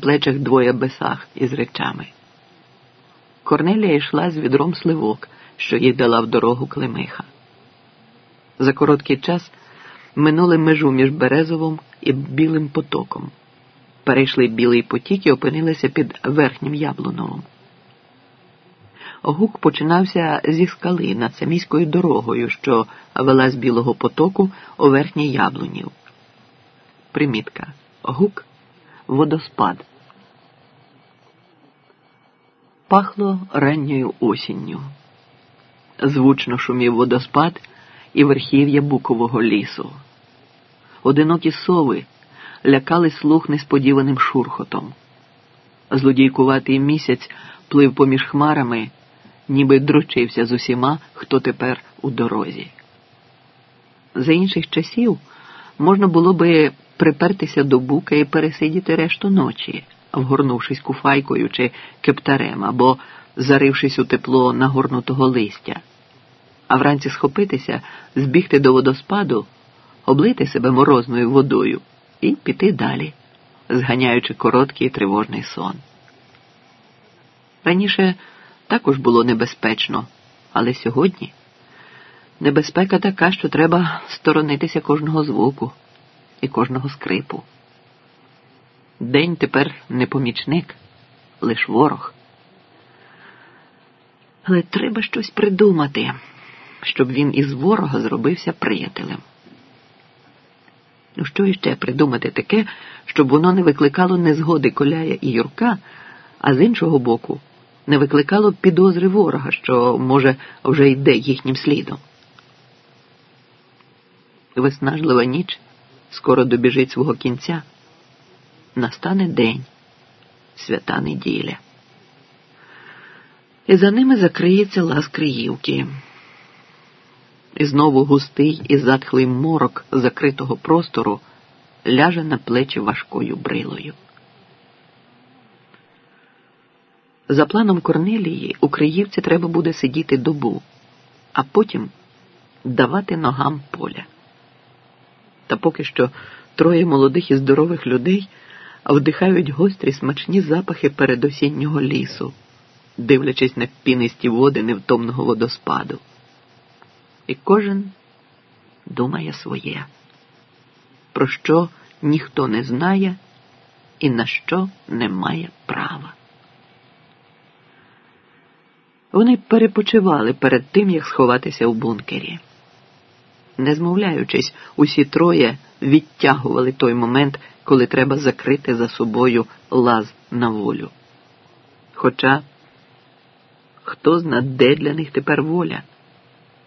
плечах двоє бесах із речами. Корнелія йшла з відром сливок, що їй дала в дорогу Климиха. За короткий час минули межу між Березовим і білим потоком. Перейшли білий потік і опинилися під верхнім Яблуновим. Гук починався зі скали над саміською дорогою, що вела з білого потоку у верхній яблунів. Примітка. Гук водоспад. Пахло ранньою осінню. Звучно шумів водоспад і верхів'я букового лісу. Одинокі сови лякали слух несподіваним шурхотом. Злодійкуватий місяць плив поміж хмарами, ніби дрочився з усіма, хто тепер у дорозі. За інших часів можна було би припертися до бука і пересидіти решту ночі, вгорнувшись куфайкою чи кептарем або зарившись у тепло нагорнутого листя, а вранці схопитися, збігти до водоспаду, облити себе морозною водою і піти далі, зганяючи короткий тривожний сон. Раніше також було небезпечно, але сьогодні небезпека така, що треба сторонитися кожного звуку і кожного скрипу. День тепер не помічник, лиш ворог. Але треба щось придумати, щоб він із ворога зробився приятелем. Ну, що іще придумати таке, щоб воно не викликало незгоди коляя і Юрка, а з іншого боку, не викликало підозри ворога, що, може, вже йде їхнім слідом. Виснажлива ніч скоро добіжить свого кінця. Настане день, свята неділя. І за ними закриється лаз Криївки. І знову густий і затхлий морок закритого простору ляже на плечі важкою брилою. За планом Корнелії у Криївці треба буде сидіти добу, а потім давати ногам поля. Та поки що троє молодих і здорових людей вдихають гострі смачні запахи передосіннього лісу, дивлячись на пінисті води невтомного водоспаду. І кожен думає своє, про що ніхто не знає і на що не має права. Вони перепочивали перед тим, як сховатися в бункері. Не змовляючись, усі троє відтягували той момент, коли треба закрити за собою лаз на волю. Хоча хто зна, де для них тепер воля?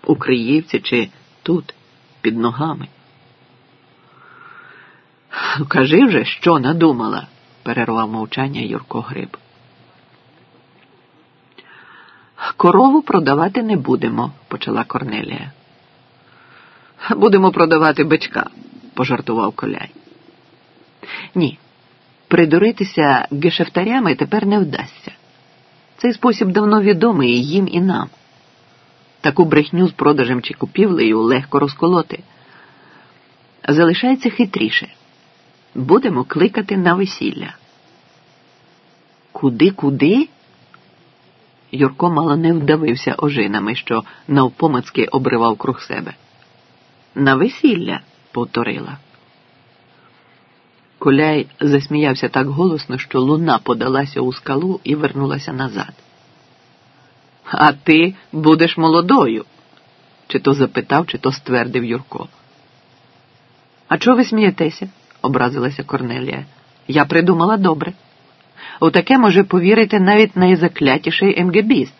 У Криївці чи тут, під ногами? Кажи вже, що надумала, перервав мовчання Юрко Гриб. Корову продавати не будемо, почала Корнелія. Будемо продавати бичка, пожартував коляй. Ні, придуритися гешефтарями тепер не вдасться. Цей спосіб давно відомий їм і нам. Таку брехню з продажем чи купівлею легко розколоти. Залишається хитріше. Будемо кликати на весілля. Куди, куди? Юрко мало не вдавився ожинами, що навпомацьки обривав круг себе. На весілля, повторила. Коляй засміявся так голосно, що луна подалася у скалу і вернулася назад. А ти будеш молодою, чи то запитав, чи то ствердив Юрко. А чого ви смієтеся? образилася Корнелія. Я придумала добре. У таке може повірити навіть найзаклятіший МГБіст.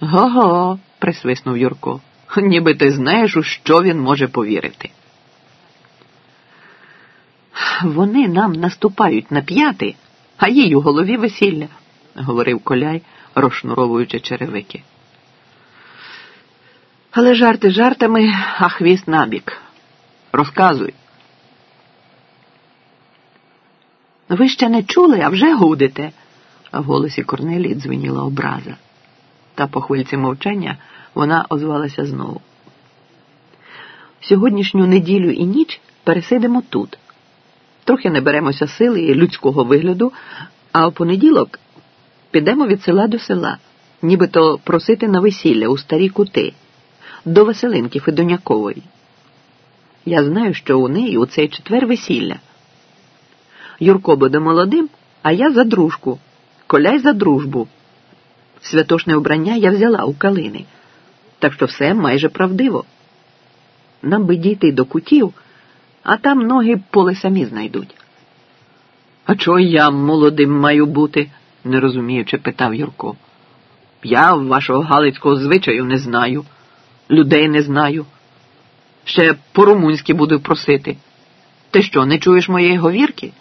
Го-го, присвиснув Юрко. Ніби ти знаєш, у що він може повірити. Вони нам наступають на п'яти, а їй у голові весілля, говорив коляй, розшнуровуючи черевики. Але жарти жартами, а хвіст набік. Розказуй. Ви ще не чули, а вже гудите. В голосі Корнелії дзвеніла образа. Та по хвильці мовчання вона озвалася знову. Сьогоднішню неділю і ніч пересидимо тут, трохи наберемося сили і людського вигляду, а в понеділок підемо від села до села, нібито просити на весілля у старі кути, до Василинки Федонякової. Я знаю, що у неї у цей четвер весілля. Юрко буде молодим, а я за дружку, коляй за дружбу. Святошне обрання я взяла у калини, так що все майже правдиво. Нам би дійти до кутів, а там ноги поле самі знайдуть. А чого я молодим маю бути? не розуміючи, питав Юрко. Я вашого галицького звичаю не знаю, людей не знаю. Ще по-румунськи буду просити. Ти що, не чуєш моєї говірки?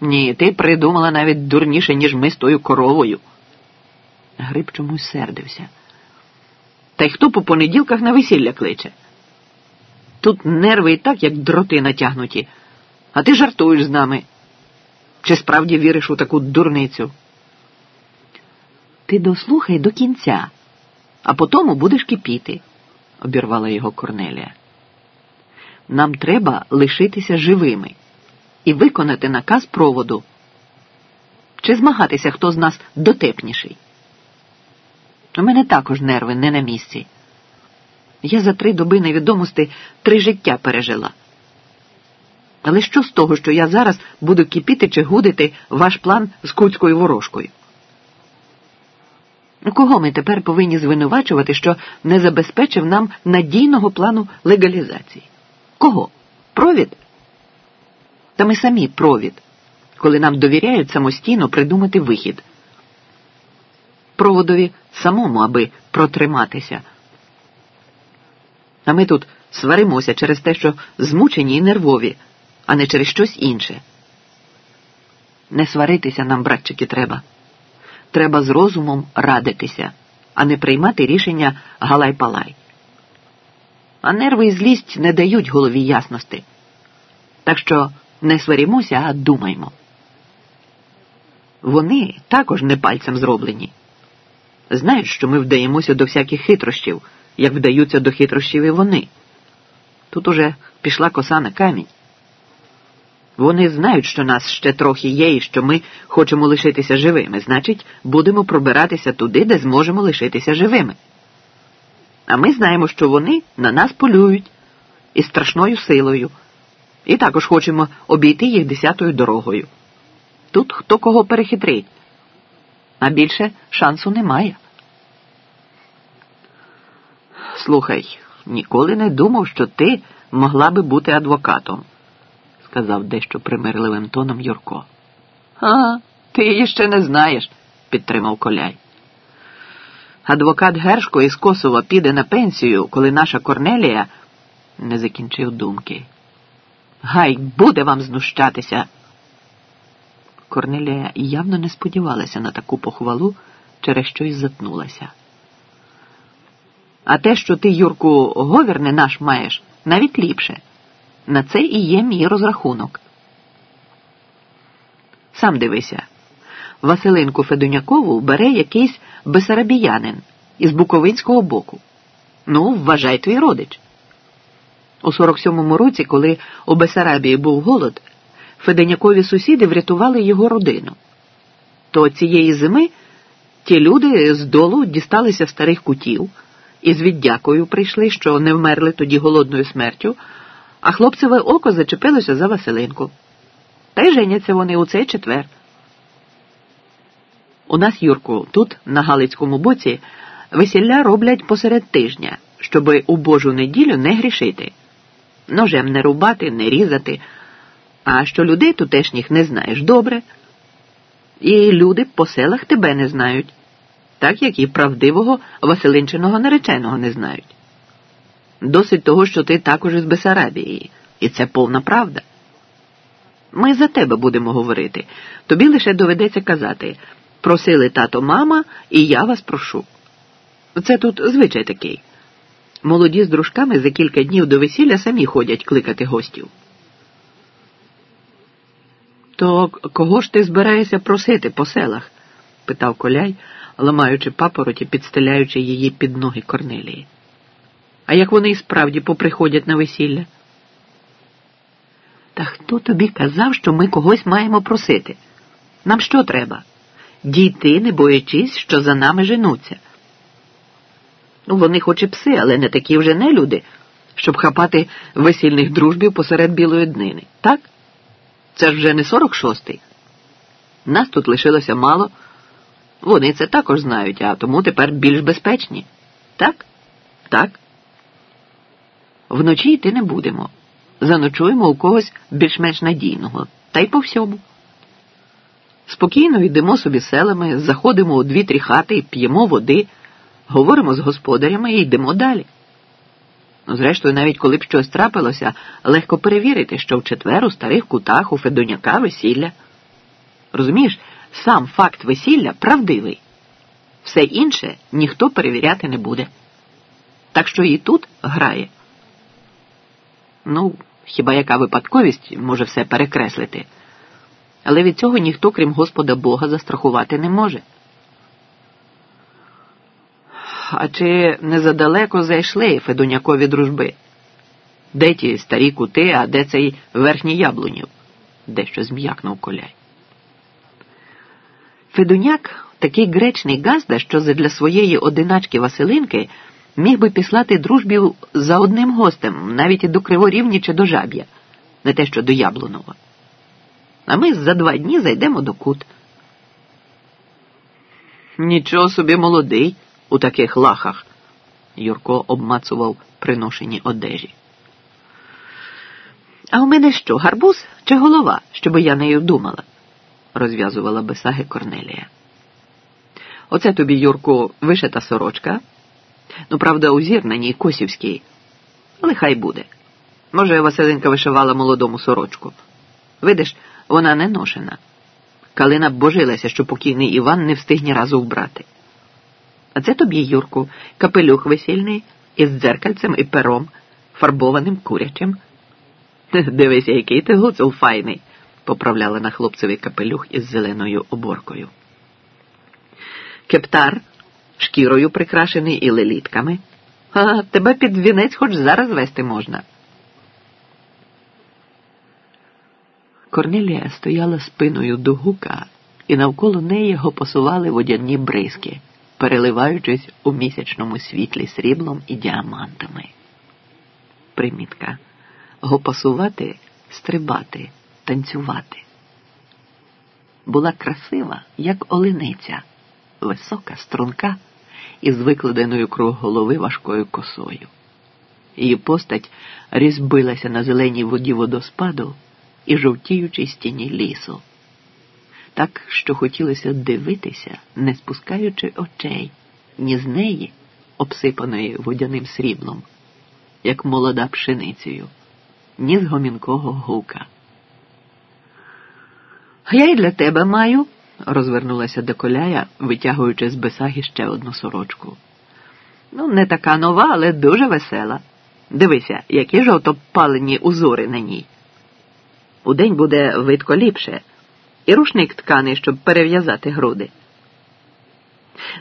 Ні, ти придумала навіть дурніше, ніж ми з тою коровою. Гриб чомусь сердився. Та й хто по понеділках на весілля кличе? Тут нерви і так, як дроти натягнуті, а ти жартуєш з нами. Чи справді віриш у таку дурницю? Ти дослухай до кінця, а потому будеш кипіти, обірвала його Корнелія. Нам треба лишитися живими і виконати наказ проводу. Чи змагатися, хто з нас дотепніший? У мене також нерви не на місці. Я за три доби невідомості три життя пережила. Але що з того, що я зараз буду кипіти чи гудити ваш план з куцькою ворожкою? Кого ми тепер повинні звинувачувати, що не забезпечив нам надійного плану легалізації? Кого? Провід? Та ми самі провід, коли нам довіряють самостійно придумати вихід. Проводові самому, аби протриматися. А ми тут сваримося через те, що змучені і нервові, а не через щось інше. Не сваритися нам, братчики, треба. Треба з розумом радитися, а не приймати рішення галай-палай. А нерви і злість не дають голові ясності. Так що не сварімося, а думаймо. Вони також не пальцем зроблені. Знають, що ми вдаємося до всяких хитрощів, як вдаються до хитрощів і вони. Тут уже пішла коса на камінь. Вони знають, що нас ще трохи є і що ми хочемо лишитися живими, значить, будемо пробиратися туди, де зможемо лишитися живими. А ми знаємо, що вони на нас полюють із страшною силою, і також хочемо обійти їх десятою дорогою. Тут хто кого перехитрить, а більше шансу немає. Слухай, ніколи не думав, що ти могла би бути адвокатом, сказав дещо примирливим тоном Юрко. А, ти її ще не знаєш, підтримав коляй. Адвокат Гершко із Косова піде на пенсію, коли наша Корнелія не закінчив думки. Гай, буде вам знущатися. Корнелія явно не сподівалася на таку похвалу, через що й затнулася. А те, що ти, Юрку, говір не наш маєш, навіть ліпше. На це і є мій розрахунок. Сам дивися. Василинку Федонякову бере якийсь бесарабіянин із Буковинського боку. Ну, вважай твій родич. У 47-му році, коли у Бесарабії був голод, Феденякові сусіди врятували його родину. То цієї зими ті люди з долу дісталися старих кутів і з віддякою прийшли, що не вмерли тоді голодною смертю, а хлопцеве око зачепилося за Василинку. Та й женяться вони у цей четвер. У нас, Юрку, тут, на Галицькому боці, весілля роблять посеред тижня, щоби у Божу неділю не грішити. Ножем не рубати, не різати. А що людей тутешніх не знаєш добре. І люди по селах тебе не знають так як і правдивого Василинчиного нареченого не знають. Досить того, що ти також із Бесарабії, і це повна правда. Ми за тебе будемо говорити. Тобі лише доведеться казати просили тато, мама, і я вас прошу. Це тут звичай такий. Молоді з дружками за кілька днів до весілля самі ходять кликати гостів. То кого ж ти збираєшся просити по селах? питав коляй, ламаючи папороті, підстеляючи її під ноги Корнелії. А як вони і справді поприходять на весілля? Та хто тобі казав, що ми когось маємо просити? Нам що треба? Дійти, не боячись, що за нами женуться. Ну, вони хоч і пси, але не такі вже не люди, щоб хапати весільних дружбів посеред білої днини. Так? Це ж вже не 46-й. Нас тут лишилося мало. Вони це також знають, а тому тепер більш безпечні. Так? Так. Вночі йти не будемо. Заночуємо у когось більш-менш надійного, та й по всьому. Спокійно йдемо собі селами, заходимо у дві-трі хати, п'ємо води, говоримо з господарями і йдемо далі. Ну, зрештою, навіть коли б щось трапилося, легко перевірити, що в четвер у старих кутах у Федоняка весілля. Розумієш, сам факт весілля правдивий. Все інше ніхто перевіряти не буде. Так що і тут грає. Ну, хіба яка випадковість може все перекреслити? Але від цього ніхто, крім Господа Бога, застрахувати не може. А чи не задалеко зайшли Федонякові дружби? Де ті старі кути, а де цей верхній яблунів? Дещо зм'якнув коляй. Федуняк такий гречний газда, що задля своєї одиначки Василинки міг би післати дружбів за одним гостем, навіть і до Криворівні чи до жаб'я, не те що до Яблунова. А ми за два дні зайдемо до кут. Нічого собі молодий у таких лахах. Юрко обмацував приношені одежі. А у мене що, гарбуз чи голова, щоб я нею думала? Розв'язувала бесаги Корнелія. Оце тобі, Юрку, вишита сорочка. Ну, правда, узір на ній косівський. Але хай буде. Може, Василинка вишивала молодому сорочку. Видиш, вона не ношена. Калина божилася, що покійний Іван не встигне разу вбрати. А це тобі, Юрку, капелюх весільний із дзеркальцем і пером, фарбованим курячим. Дивися, який ти гуцул файний, поправляла на хлопцевий капелюх із зеленою оборкою. Кептар шкірою прикрашений і лелітками. А тебе під вінець хоч зараз вести можна. Корнелія стояла спиною до гука, і навколо неї його посували водяні бризки, переливаючись у місячному світлі сріблом і діамантами. Примітка гопасувати, стрибати, танцювати. Була красива, як олениця, висока, струнка із викладеною круг голови важкою косою. Її постать різбилася на зеленій воді водоспаду і жовтіючій стіні лісу, так що хотілося дивитися, не спускаючи очей, ні з неї, обсипаної водяним сріблом, як молода пшеницею, ні з гомінкого гука. А я й для тебе маю, розвернулася до коляя, витягуючи з бесаги ще одну сорочку. Ну, не така нова, але дуже весела. Дивися, які жовтопалені узори на ній. Удень буде видко ліпше, і рушник тканий, щоб перев'язати груди.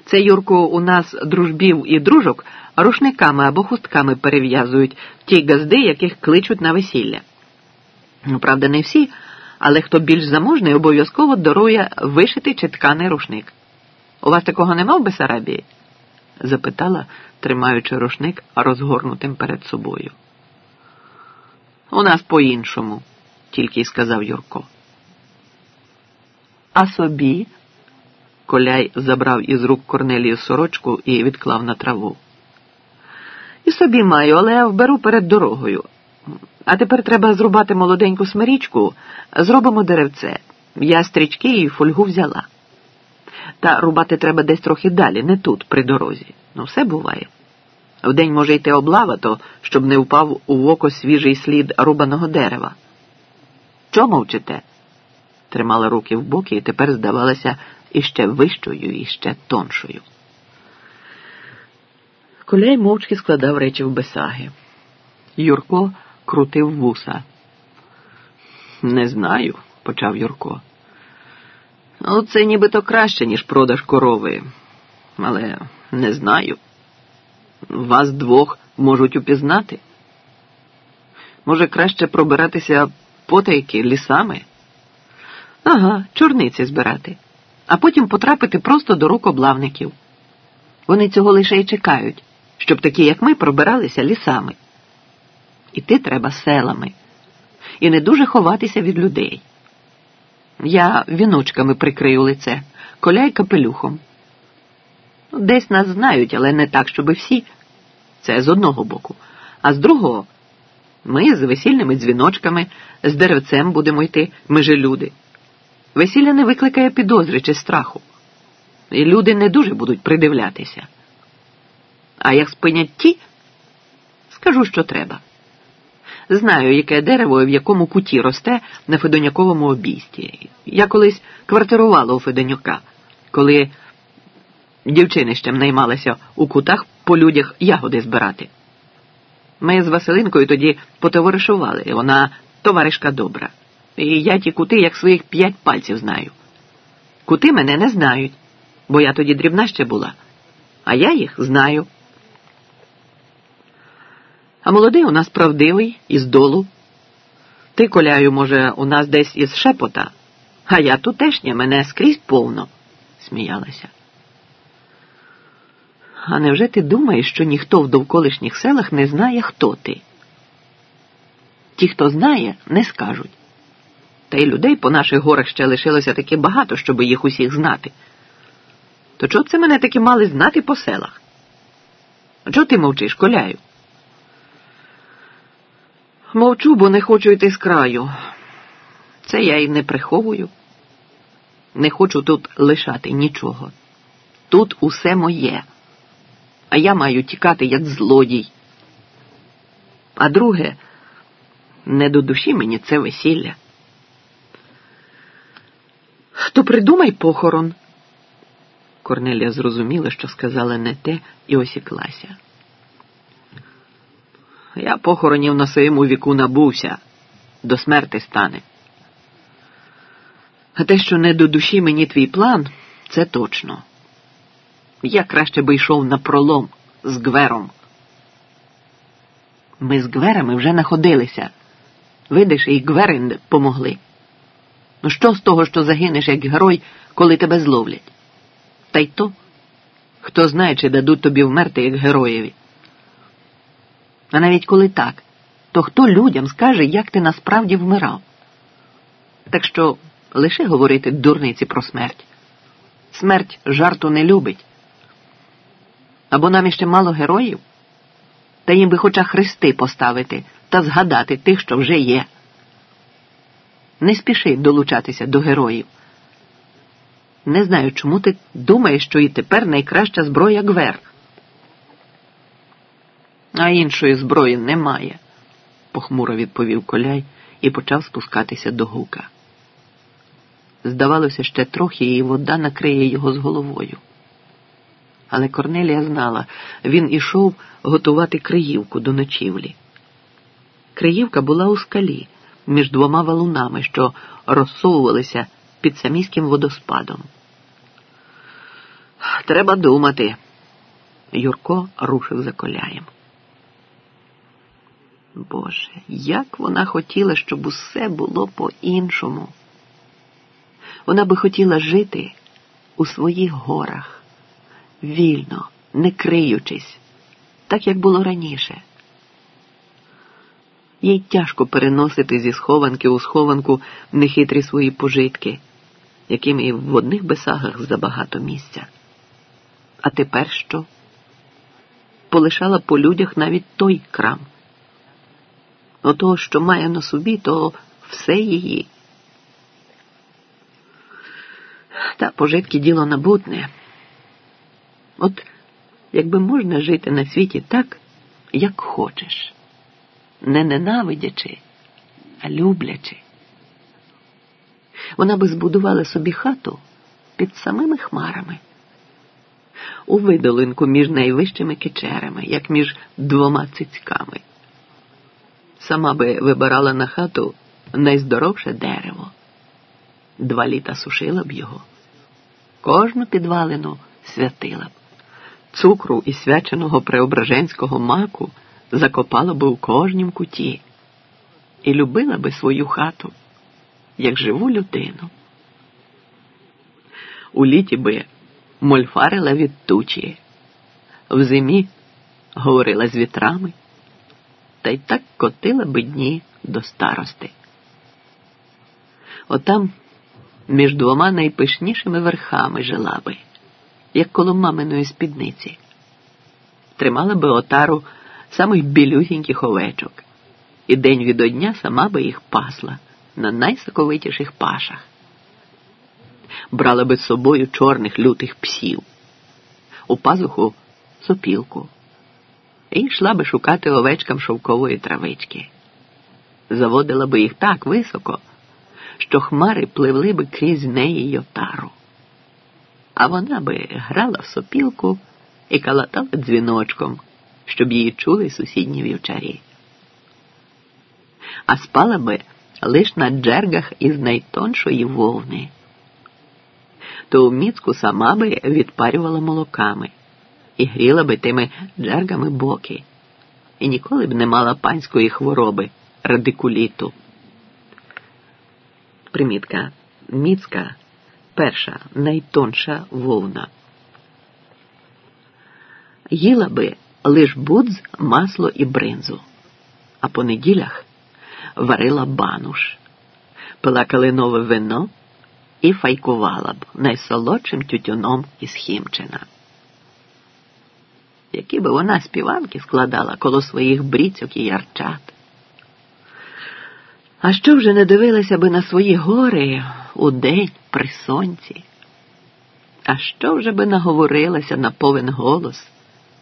Це, Юрку, у нас дружбів і дружок рушниками або хустками перев'язують ті газди, яких кличуть на весілля. Ну, правда, не всі, але хто більш заможний, обов'язково дарує вишитий чи тканий рушник. У вас такого нема в Бесарабії? запитала, тримаючи рушник розгорнутим перед собою. У нас по-іншому тільки й сказав Юрко. А собі? Коляй забрав із рук Корнелію сорочку і відклав на траву. І собі маю, але я вберу перед дорогою. А тепер треба зрубати молоденьку смирічку, зробимо деревце. Я стрічки і фольгу взяла. Та рубати треба десь трохи далі, не тут, при дорозі. Ну, все буває. Вдень може йти облава, то щоб не впав у око свіжий слід рубаного дерева. Чого мовчите? Тримала руки в боки і тепер здавалася іще вищою, і ще тоншою. Коляй мовчки складав речі в бесаги. Юрко крутив вуса. Не знаю, почав Юрко. Ну, це нібито краще, ніж продаж корови. Але не знаю. Вас двох можуть упізнати. Може, краще пробиратися потайки лісами. Ага, чорниці збирати, а потім потрапити просто до рук облавників. Вони цього лише й чекають, щоб такі, як ми, пробиралися лісами. Іти треба селами і не дуже ховатися від людей. Я віночками прикрию лице, коляй капелюхом. Ну, десь нас знають, але не так, щоби всі. Це з одного боку. А з другого, ми з весільними дзвіночками, з деревцем будемо йти, ми же люди. Весілля не викликає підозри чи страху. І люди не дуже будуть придивлятися. А як спинять ті, скажу, що треба. Знаю, яке дерево і в якому куті росте на Федоняковому обійсті. Я колись квартирувала у Федонюка, коли дівчинищем наймалася у кутах по людях ягоди збирати. Ми з Василинкою тоді потоваришували, вона товаришка добра. І я ті кути, як своїх п'ять пальців знаю. Кути мене не знають, бо я тоді дрібна ще була, а я їх знаю. А молодий у нас правдивий, із долу. Ти, коляю, може, у нас десь із шепота, а я тутешня, мене скрізь повно, сміялася. А невже ти думаєш, що ніхто в довколишніх селах не знає, хто ти? Ті, хто знає, не скажуть. Та й людей по наших горах ще лишилося таки багато, щоб їх усіх знати. То чого це мене таки мали знати по селах? Чого ти мовчиш, коляю? Мовчу, бо не хочу йти з краю. Це я й не приховую. Не хочу тут лишати нічого. Тут усе моє, а я маю тікати як злодій. А друге, не до душі мені це весілля. То придумай похорон. Корнелія зрозуміла, що сказала не те, і осіклася. Я похоронів на своєму віку набувся, до смерти стане. А те, що не до душі мені твій план, це точно. Я краще би йшов на пролом з Гвером. Ми з Гверами вже находилися. Видиш, і Гвери помогли. Ну що з того, що загинеш як герой, коли тебе зловлять? Та й то, хто знає, чи дадуть тобі вмерти як героєві. А навіть коли так, то хто людям скаже, як ти насправді вмирав? Так що лише говорити дурниці про смерть. Смерть жарту не любить. Або нам іще мало героїв, та їм би хоча хрести поставити та згадати тих, що вже є. Не спіши долучатися до героїв. Не знаю, чому ти думаєш, що і тепер найкраща зброя гвер. А іншої зброї немає, похмуро відповів коляй і почав спускатися до гука. Здавалося, ще трохи, і вода накриє його з головою. Але Корнелія знала, він ішов готувати Криївку до ночівлі. Криївка була у скалі між двома валунами, що розсовувалися під саміським водоспадом. Треба думати. Юрко рушив за коляєм. Боже, як вона хотіла, щоб усе було по-іншому. Вона би хотіла жити у своїх горах, вільно, не криючись, так як було раніше. Їй тяжко переносити зі схованки у схованку нехитрі свої пожитки, яким і в одних бесагах забагато місця. А тепер що? Полишала по людях навіть той крам. Ото, що має на собі, то все її. Та пожитки діло набутне. От якби можна жити на світі так, як хочеш, не ненавидячи, а люблячи. Вона би збудувала собі хату під самими хмарами, у видолинку між найвищими кичерами, як між двома цицьками сама би вибирала на хату найздоровше дерево. Два літа сушила б його, кожну підвалину святила б, цукру і свяченого преображенського маку закопала б у кожнім куті. і любила би свою хату, як живу людину. У літі би мольфарила від тучі, в зимі говорила з вітрами, та й так котила би дні до старости. Отам між двома найпишнішими верхами жила би, як коло маминої спідниці, тримала би отару самих білюсіньких овечок, і день від одня сама би їх пасла на найсоковитіших пашах. Брала би з собою чорних лютих псів, у пазуху сопілку, і йшла би шукати овечкам шовкової травички. Заводила би їх так високо, що хмари пливли би крізь неї й отару. А вона би грала в сопілку і калатала дзвіночком, щоб її чули сусідні вівчарі. А спала би лиш на джергах із найтоншої вовни. То міцку сама би відпарювала молоками і гріла би тими джергами боки, і ніколи б не мала панської хвороби радикуліту. Примітка міцка перша найтонша вовна. Їла би лиш будз, масло і бринзу, а по неділях варила бануш, пила калинове вино і файкувала б найсолодшим тютюном із Хімчина. Які би вона співанки складала коло своїх бріцьок і ярчат. А що вже не дивилася би на свої гори у день при сонці? А що вже би наговорилася на повен голос,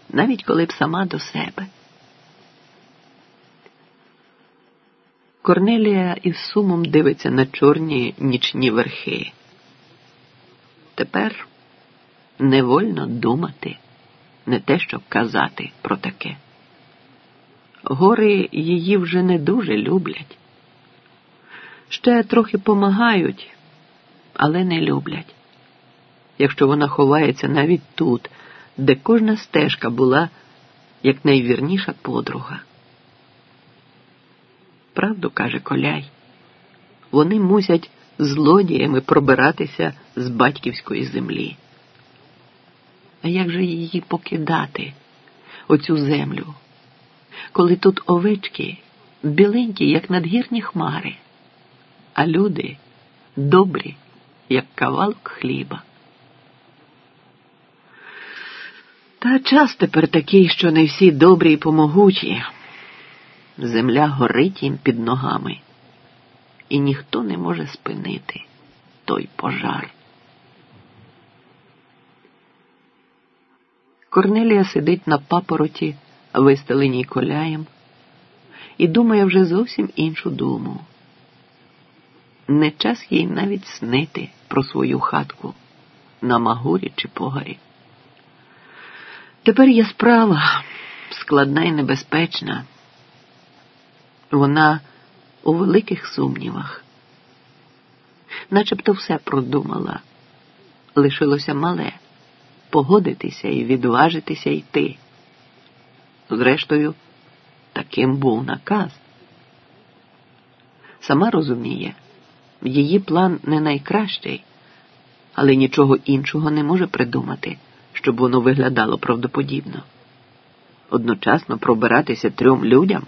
навіть коли б сама до себе? Корнелія із сумом дивиться на чорні нічні верхи. Тепер невольно думати, не те, щоб казати про таке. Гори її вже не дуже люблять. Ще трохи помагають, але не люблять. Якщо вона ховається навіть тут, де кожна стежка була як найвірніша подруга. Правду каже Коляй, вони мусять злодіями пробиратися з батьківської землі. А як же її покидати, оцю землю, коли тут овечки біленькі, як надгірні хмари, а люди добрі, як кавалок хліба? Та час тепер такий, що не всі добрі й помогучі земля горить їм під ногами, і ніхто не може спинити той пожар. Корнелія сидить на папороті, вистеленій коляєм, і думає вже зовсім іншу думу. Не час їй навіть снити про свою хатку на Магурі чи погарі. Тепер є справа складна і небезпечна. Вона у великих сумнівах, начебто все продумала. Лишилося мале погодитися і відважитися йти. Зрештою, таким був наказ. Сама розуміє, її план не найкращий, але нічого іншого не може придумати, щоб воно виглядало правдоподібно. Одночасно пробиратися трьом людям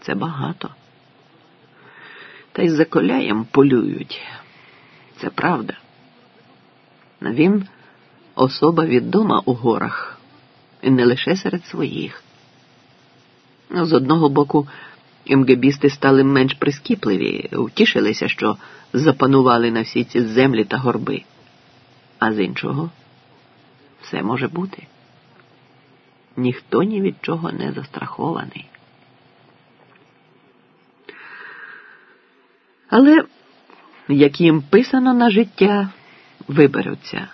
це багато. Та й за коляєм полюють. Це правда. Він особа відома у горах, і не лише серед своїх. З одного боку, МГБісти стали менш прискіпливі, втішилися, що запанували на всі ці землі та горби. А з іншого, все може бути. Ніхто ні від чого не застрахований. Але як їм писано на життя, виберуться.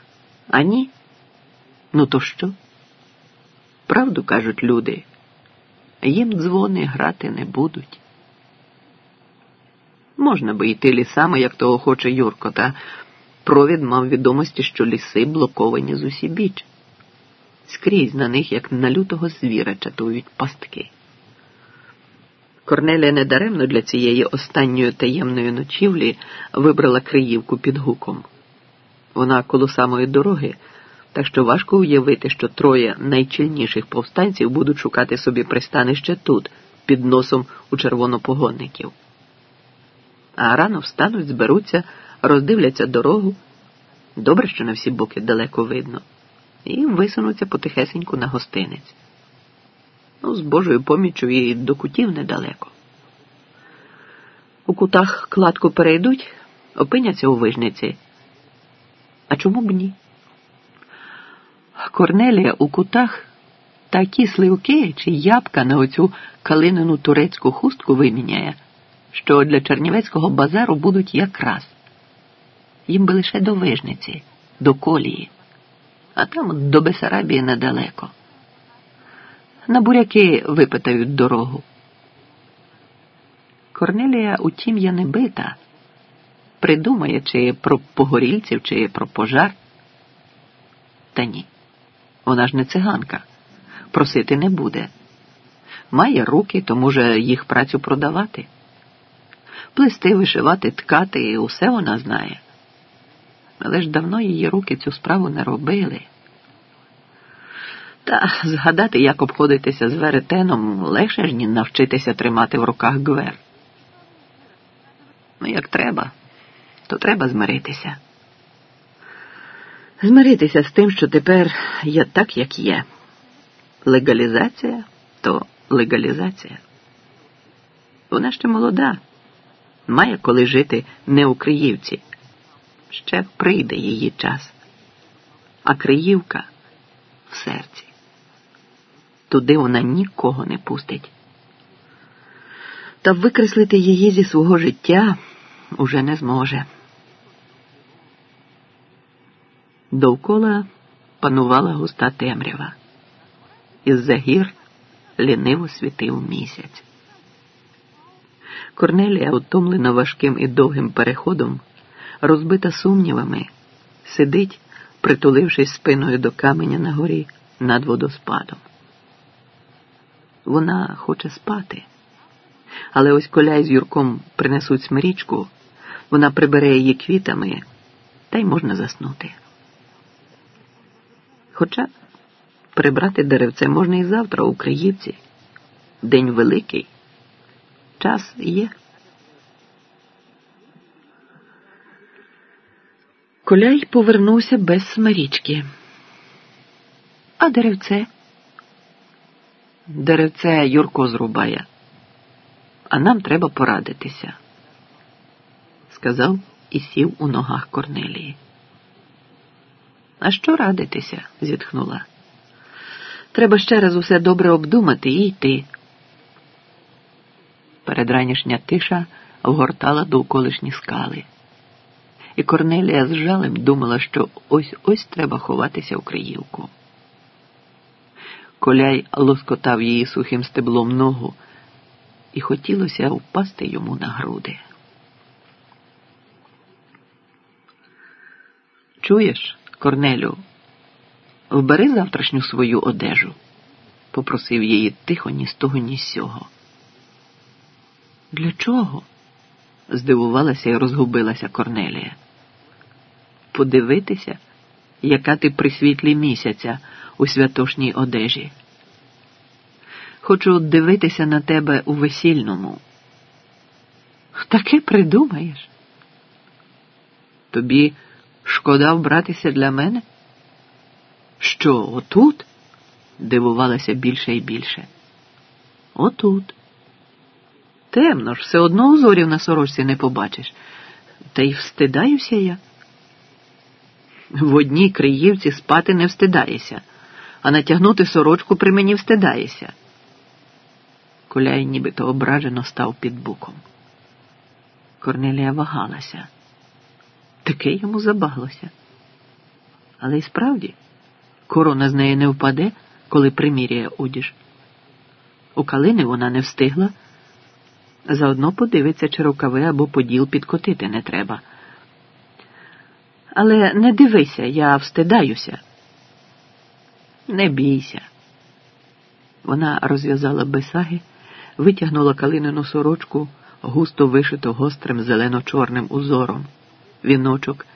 А ні? Ну то що? Правду кажуть люди, їм дзвони грати не будуть. Можна би йти лісами, як того хоче Юрко, та провід мав відомості, що ліси блоковані з усібіч. Скрізь на них, як на лютого звіра, чатують пастки. Корнелія недаремно для цієї останньої таємної ночівлі вибрала Криївку під гуком. Вона коло самої дороги, так що важко уявити, що троє найчільніших повстанців будуть шукати собі пристанище тут, під носом у червонопогонників. А рано встануть, зберуться, роздивляться дорогу. Добре, що на всі боки далеко видно, і висунуться потихесеньку на гостинець. Ну, з Божою поміччю і до кутів недалеко. У кутах кладку перейдуть, опиняться у вижниці. А чому б ні? Корнелія у кутах такі сливки чи ябка на оцю калинину турецьку хустку виміняє, що для Чернівецького базару будуть якраз. Їм би лише до вижниці, до колії, а там до Бесарабії недалеко. На буряки випитають дорогу. Корнелія, утім, я не бита, придумає, чи про погорільців, чи про пожар. Та ні, вона ж не циганка, просити не буде. Має руки, то може їх працю продавати. Плести, вишивати, ткати, усе вона знає. Але ж давно її руки цю справу не робили. Та згадати, як обходитися з веретеном, легше ж ні навчитися тримати в руках гвер. Ну, як треба, то треба змиритися. Змиритися з тим, що тепер є так, як є. Легалізація то легалізація. Вона ще молода, має коли жити не у Криївці. Ще прийде її час. А Криївка в серці. Туди вона нікого не пустить. Та викреслити її зі свого життя уже не зможе. Довкола панувала густа темрява. Із за гір ліниво світив місяць. Корнелія, утомлена важким і довгим переходом, розбита сумнівами, сидить, притулившись спиною до каменя на горі над водоспадом. Вона хоче спати, але ось коляй з Юрком принесуть смирічку, вона прибере її квітами, та й можна заснути. Хоча прибрати деревце можна і завтра у Криївці. День великий, час є. Коляй повернувся без смирічки. А деревце? Деревце Юрко зрубає, а нам треба порадитися, сказав і сів у ногах Корнелії. А що радитися? зітхнула. Треба ще раз усе добре обдумати і йти. Передранішня тиша вгортала довколишні скали, і Корнелія з жалем думала, що ось ось треба ховатися в Криївку. Коляй лоскотав її сухим стеблом ногу, і хотілося впасти йому на груди. Чуєш, Корнелю, вбери завтрашню свою одежу, попросив її тихо ні з того, ні з сього. Для чого? здивувалася і розгубилася Корнелія. Подивитися, яка ти при світлі місяця у святошній одежі. Хочу дивитися на тебе у весільному. Таке придумаєш? Тобі шкода вбратися для мене? Що, отут? дивувалася більше і більше. Отут. Темно ж, все одно узорів на сорочці не побачиш. Та й встидаюся я. В одній криївці спати не встидаєшся, а натягнути сорочку при мені встидаєшся. Куляй нібито ображено став під буком. Корнелія вагалася. Таке йому забаглося. Але й справді корона з неї не впаде, коли приміряє одіж. У калини вона не встигла. Заодно подивиться, чи рукави або поділ підкотити не треба. Але не дивися, я встидаюся. Не бійся. Вона розв'язала бесаги, витягнула калинину сорочку, густо вишиту гострим зелено-чорним узором. Віночок